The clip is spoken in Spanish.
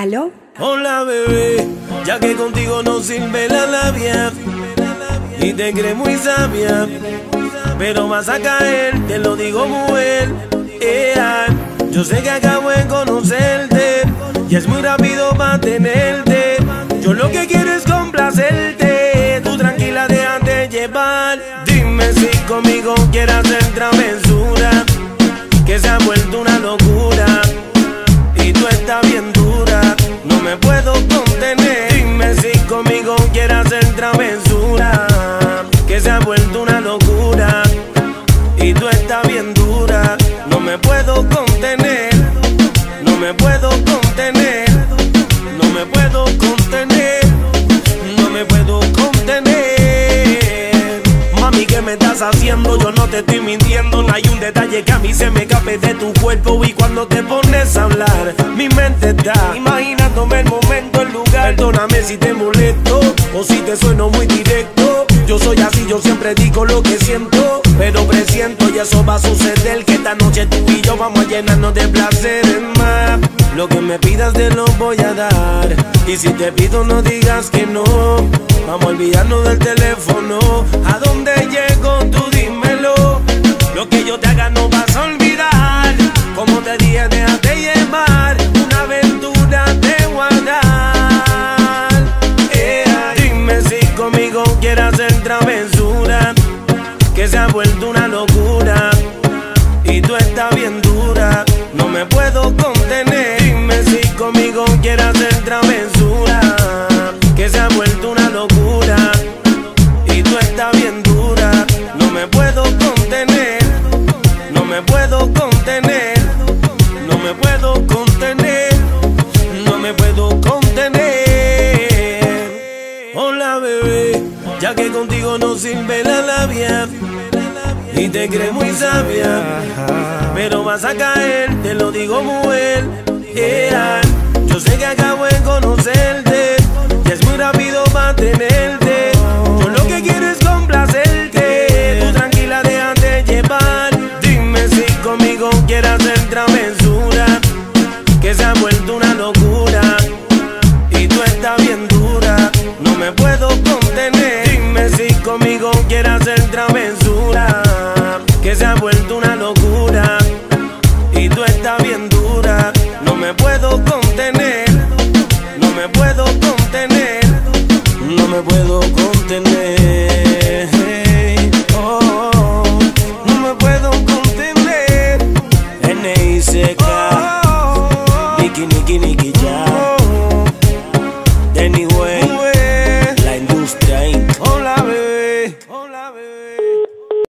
¿Aló? Hola bebé, ya que contigo no sirve la labia y te crees muy sabia, pero vas a caer, te lo digo muy bien. Yo sé que acabo de conocerte y es muy rápido para tenerte. Yo lo que quiero es complacerte, tú tranquila déjate llevar. Dime si conmigo quieres hacer estás haciendo? Yo no te estoy mintiendo, no hay un detalle que a mí se me escape de tu cuerpo y cuando te pones a hablar, mi mente está imaginándome el momento, el lugar. Perdóname si te molesto o si te sueno muy directo. Yo soy así, yo siempre digo lo que siento, pero presiento y eso va a suceder que esta noche tú y yo vamos a llenarnos de placeres más. Lo que me pidas te lo voy a dar y si te pido no digas que no. Vamos a olvidarnos del teléfono. Olvidar. Como te dije, llevar. Una aventura de guardar. Dime si conmigo quieres hacer travesura. Que se ha vuelto una locura. Y tú estás bien dura. No me puedo contener. Dime si conmigo quieres hacer travesura. Que se ha vuelto una locura. Y tú estás bien dura. Puedo contener. No me puedo contener. No me puedo contener. Hola bebé, ya que contigo no sirve la labia. Y te crees muy sabia, pero vas a caer, te lo digo bien. Yeah. Yo sé que acabo de conocerte conmigo quieres hacer travesura, que se ha vuelto una locura y tú estás bien dura. No me puedo contener. Dime si conmigo quieres hacer travesura, que se ha vuelto